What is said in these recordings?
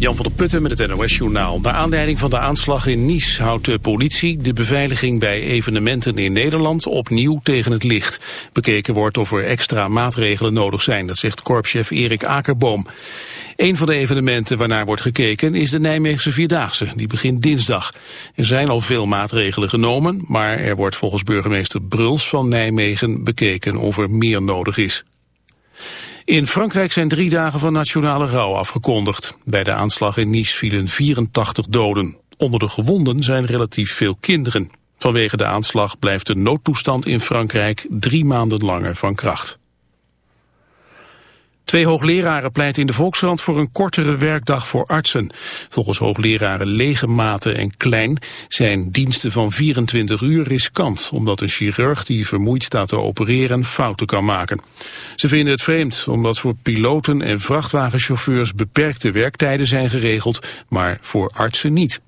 Jan van der Putten met het NOS-journaal. Naar aanleiding van de aanslag in Nice houdt de politie de beveiliging bij evenementen in Nederland opnieuw tegen het licht. Bekeken wordt of er extra maatregelen nodig zijn, dat zegt korpschef Erik Akerboom. Een van de evenementen waarnaar wordt gekeken is de Nijmeegse Vierdaagse. Die begint dinsdag. Er zijn al veel maatregelen genomen, maar er wordt volgens burgemeester Bruls van Nijmegen bekeken of er meer nodig is. In Frankrijk zijn drie dagen van nationale rouw afgekondigd. Bij de aanslag in Nice vielen 84 doden. Onder de gewonden zijn relatief veel kinderen. Vanwege de aanslag blijft de noodtoestand in Frankrijk drie maanden langer van kracht. Twee hoogleraren pleiten in de Volkskrant voor een kortere werkdag voor artsen. Volgens hoogleraren Legemate en Klein zijn diensten van 24 uur riskant, omdat een chirurg die vermoeid staat te opereren fouten kan maken. Ze vinden het vreemd, omdat voor piloten en vrachtwagenchauffeurs beperkte werktijden zijn geregeld, maar voor artsen niet.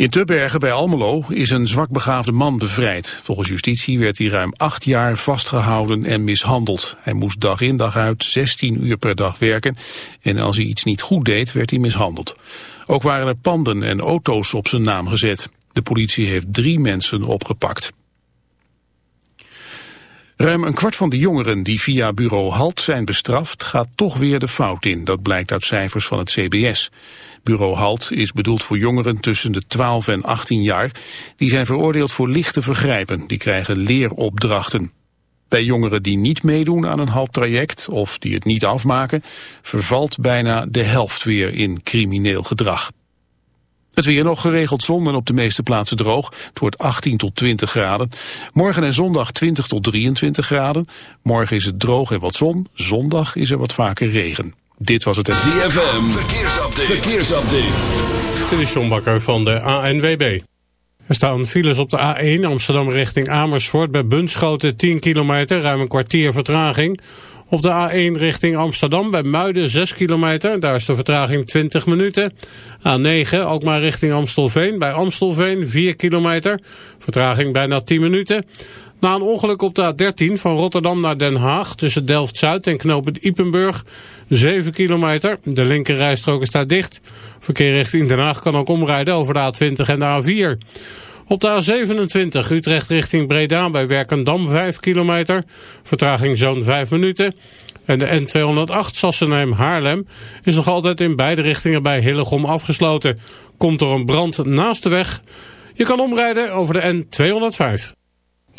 In Tubbergen bij Almelo is een zwakbegaafde man bevrijd. Volgens justitie werd hij ruim acht jaar vastgehouden en mishandeld. Hij moest dag in dag uit 16 uur per dag werken en als hij iets niet goed deed werd hij mishandeld. Ook waren er panden en auto's op zijn naam gezet. De politie heeft drie mensen opgepakt. Ruim een kwart van de jongeren die via bureau HALT zijn bestraft... gaat toch weer de fout in. Dat blijkt uit cijfers van het CBS. Bureau HALT is bedoeld voor jongeren tussen de 12 en 18 jaar. Die zijn veroordeeld voor lichte vergrijpen. Die krijgen leeropdrachten. Bij jongeren die niet meedoen aan een HALT-traject of die het niet afmaken... vervalt bijna de helft weer in crimineel gedrag. Het weer nog geregeld zon en op de meeste plaatsen droog. Het wordt 18 tot 20 graden. Morgen en zondag 20 tot 23 graden. Morgen is het droog en wat zon. Zondag is er wat vaker regen. Dit was het... ZFM, verkeersupdate. verkeersupdate. Dit is John Bakker van de ANWB. Er staan files op de A1 Amsterdam richting Amersfoort... bij Bunschoten 10 kilometer, ruim een kwartier vertraging... Op de A1 richting Amsterdam bij Muiden 6 kilometer. Daar is de vertraging 20 minuten. A9 ook maar richting Amstelveen. Bij Amstelveen 4 kilometer. Vertraging bijna 10 minuten. Na een ongeluk op de A13 van Rotterdam naar Den Haag... tussen Delft-Zuid en knooppunt Ipenburg 7 kilometer. De linkerrijstrook is daar dicht. Verkeer richting Den Haag kan ook omrijden over de A20 en de A4. Op de A27 Utrecht richting Breda bij Werkendam 5 kilometer. Vertraging zo'n 5 minuten. En de N208 Sassenheim-Haarlem is nog altijd in beide richtingen bij Hillegom afgesloten. Komt er een brand naast de weg? Je kan omrijden over de N205.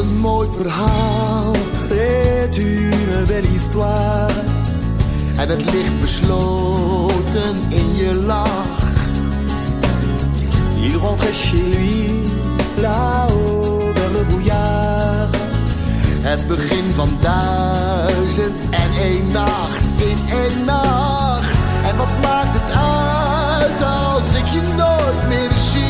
Een mooi verhaal, c'est une belle histoire. En het ligt besloten in je lach. Il rentrait chez lui, là-haut vers le brouillard. Het begin van duizend en één nacht in één nacht. En wat maakt het uit als ik je nooit meer zie?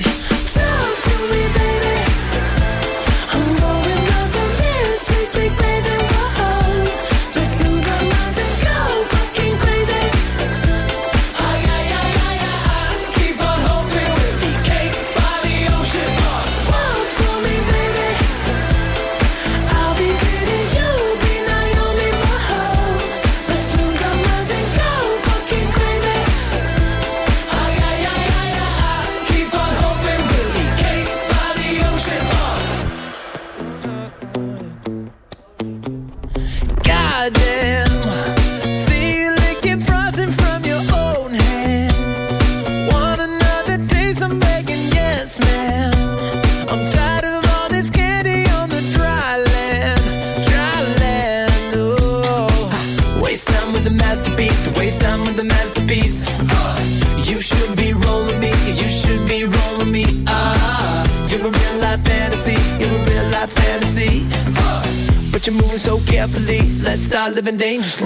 dangerous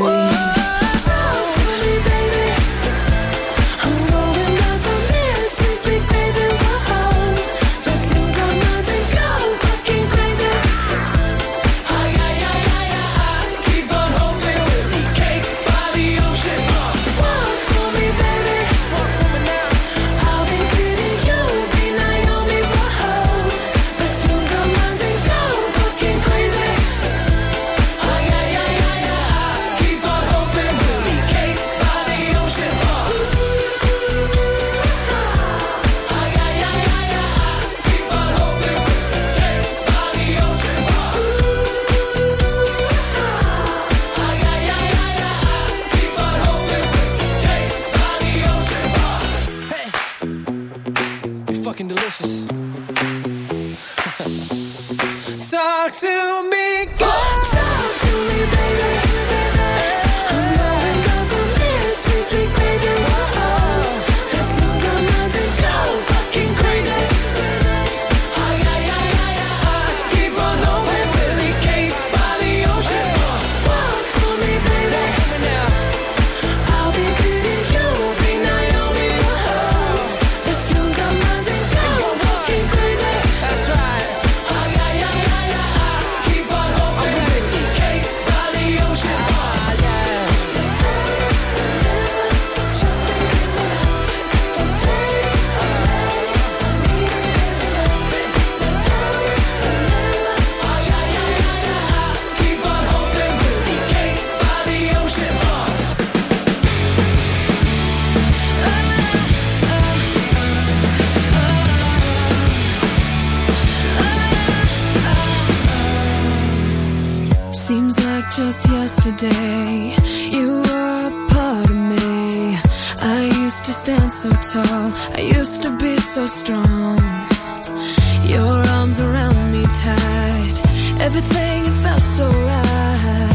so tall. I used to be so strong. Your arms around me tight. Everything felt so right.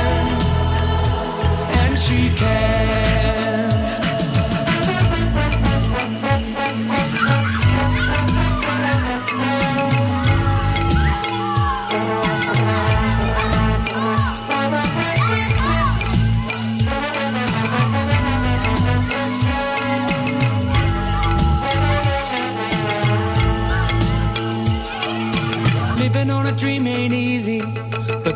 she can.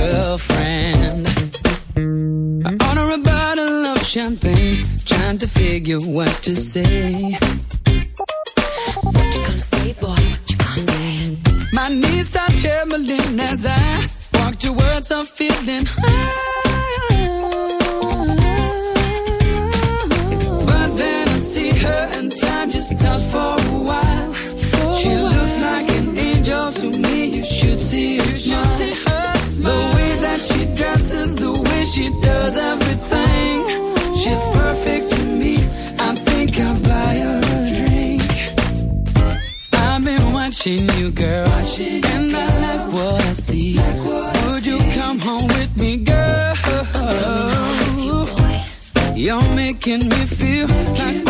girlfriend. I order a bottle of champagne, trying to figure what to say. What you gonna say, boy? What you gonna say? My knees start trembling as I walk towards a feeling high. But then I see her and time just stops for a while. For she a looks while. like an angel to me. You should see her smile. The way that she dresses, the way she does everything. She's perfect to me. I think I'll buy her a drink. I've been watching you, girl. And. I like what I see. Would you come home with me, girl? You're making me feel like